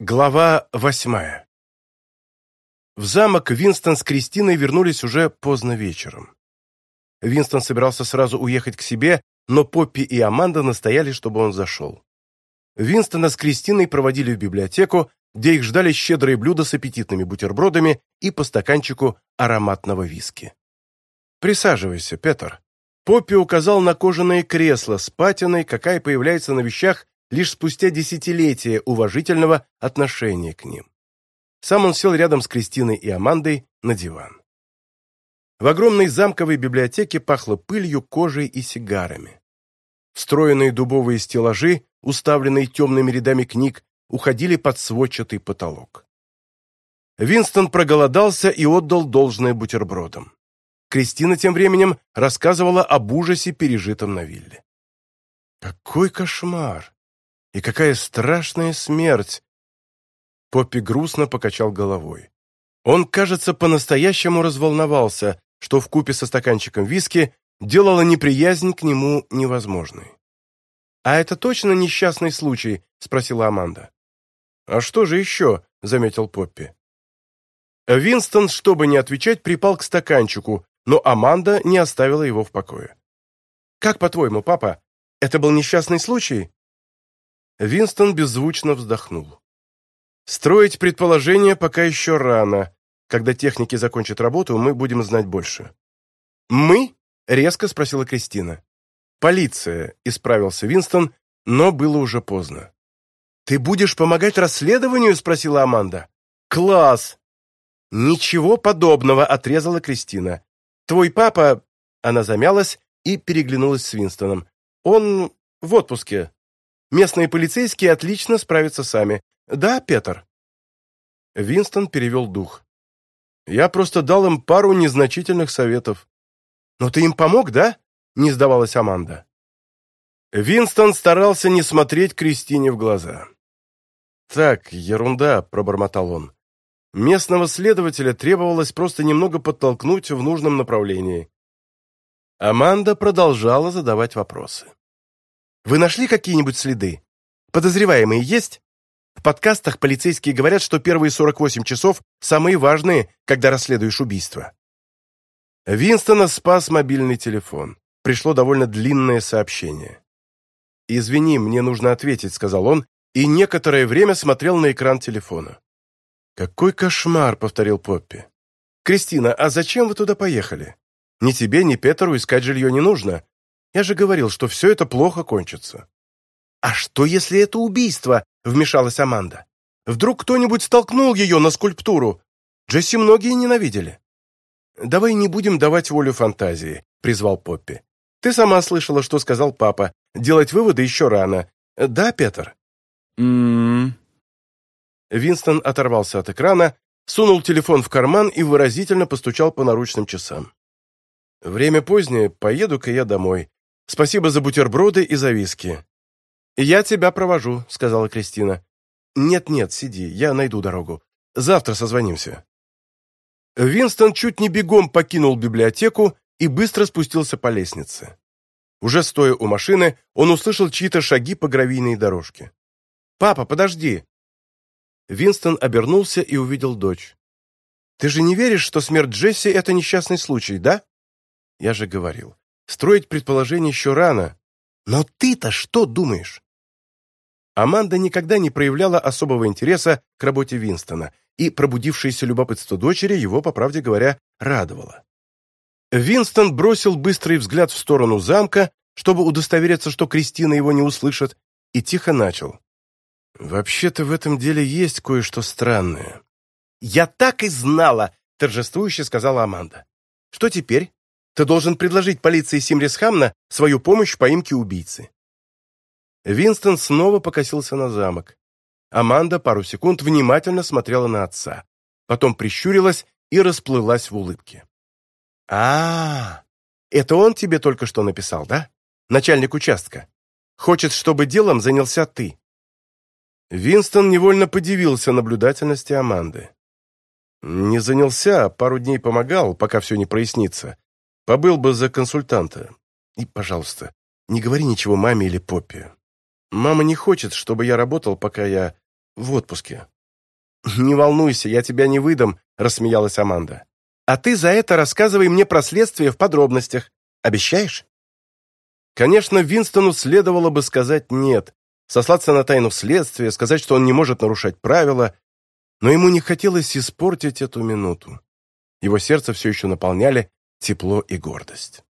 Глава восьмая. В замок Винстон с Кристиной вернулись уже поздно вечером. Винстон собирался сразу уехать к себе, но Поппи и Аманда настояли, чтобы он зашел. Винстона с Кристиной проводили в библиотеку, где их ждали щедрые блюда с аппетитными бутербродами и по стаканчику ароматного виски. «Присаживайся, Петер». Поппи указал на кожаное кресло с патиной, какая появляется на вещах, лишь спустя десятилетия уважительного отношения к ним. Сам он сел рядом с Кристиной и Амандой на диван. В огромной замковой библиотеке пахло пылью, кожей и сигарами. Встроенные дубовые стеллажи, уставленные темными рядами книг, уходили под сводчатый потолок. Винстон проголодался и отдал должное бутербродам. Кристина тем временем рассказывала об ужасе, пережитом на вилле. «Какой кошмар! И какая страшная смерть!» Поппи грустно покачал головой. Он, кажется, по-настоящему разволновался, что в купе со стаканчиком виски делало неприязнь к нему невозможной. «А это точно несчастный случай?» — спросила Аманда. «А что же еще?» — заметил Поппи. Винстон, чтобы не отвечать, припал к стаканчику, но Аманда не оставила его в покое. «Как, по-твоему, папа, это был несчастный случай?» Винстон беззвучно вздохнул. Строить предположения пока еще рано. Когда техники закончат работу, мы будем знать больше. «Мы?» — резко спросила Кристина. «Полиция», — исправился Винстон, но было уже поздно. «Ты будешь помогать расследованию?» — спросила Аманда. «Класс!» «Ничего подобного», — отрезала Кристина. «Твой папа...» — она замялась и переглянулась с Винстоном. «Он в отпуске». Местные полицейские отлично справятся сами. Да, Петр?» Винстон перевел дух. «Я просто дал им пару незначительных советов». «Но ты им помог, да?» — не сдавалась Аманда. Винстон старался не смотреть Кристине в глаза. «Так, ерунда», — пробормотал он. Местного следователя требовалось просто немного подтолкнуть в нужном направлении. Аманда продолжала задавать вопросы. Вы нашли какие-нибудь следы? Подозреваемые есть? В подкастах полицейские говорят, что первые 48 часов самые важные, когда расследуешь убийство. Винстона спас мобильный телефон. Пришло довольно длинное сообщение. «Извини, мне нужно ответить», — сказал он, и некоторое время смотрел на экран телефона. «Какой кошмар», — повторил Поппи. «Кристина, а зачем вы туда поехали? Ни тебе, ни Петеру искать жилье не нужно. Я же говорил, что все это плохо кончится». «А что, если это убийство?» — вмешалась Аманда. «Вдруг кто-нибудь столкнул ее на скульптуру? Джесси многие ненавидели». «Давай не будем давать волю фантазии», — призвал Поппи. «Ты сама слышала, что сказал папа. Делать выводы еще рано. Да, Петр?» «М-м-м...» Винстон оторвался от экрана, сунул телефон в карман и выразительно постучал по наручным часам. «Время позднее, поеду-ка я домой. Спасибо за бутерброды и за виски. «Я тебя провожу», — сказала Кристина. «Нет-нет, сиди, я найду дорогу. Завтра созвонимся». Винстон чуть не бегом покинул библиотеку и быстро спустился по лестнице. Уже стоя у машины, он услышал чьи-то шаги по гравийной дорожке. «Папа, подожди!» Винстон обернулся и увидел дочь. «Ты же не веришь, что смерть Джесси — это несчастный случай, да?» «Я же говорил. Строить предположение еще рано. Но ты-то что думаешь? Аманда никогда не проявляла особого интереса к работе Винстона, и пробудившееся любопытство дочери его, по правде говоря, радовало. Винстон бросил быстрый взгляд в сторону замка, чтобы удостовериться, что Кристина его не услышит, и тихо начал. «Вообще-то в этом деле есть кое-что странное». «Я так и знала!» — торжествующе сказала Аманда. «Что теперь?» Ты должен предложить полиции Симрисхамна свою помощь в поимке убийцы». Винстон снова покосился на замок. Аманда пару секунд внимательно смотрела на отца, потом прищурилась и расплылась в улыбке. а, -а, -а это он тебе только что написал, да? Начальник участка. Хочет, чтобы делом занялся ты». Винстон невольно подивился наблюдательности Аманды. «Не занялся, а пару дней помогал, пока все не прояснится», Побыл бы за консультанта. И, пожалуйста, не говори ничего маме или Попе. Мама не хочет, чтобы я работал, пока я в отпуске». «Не волнуйся, я тебя не выдам», — рассмеялась Аманда. «А ты за это рассказывай мне про следствие в подробностях. Обещаешь?» Конечно, Винстону следовало бы сказать «нет», сослаться на тайну следствия, сказать, что он не может нарушать правила, но ему не хотелось испортить эту минуту. Его сердце все еще наполняли тепло и гордость.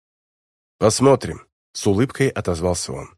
«Посмотрим», — с улыбкой отозвался он.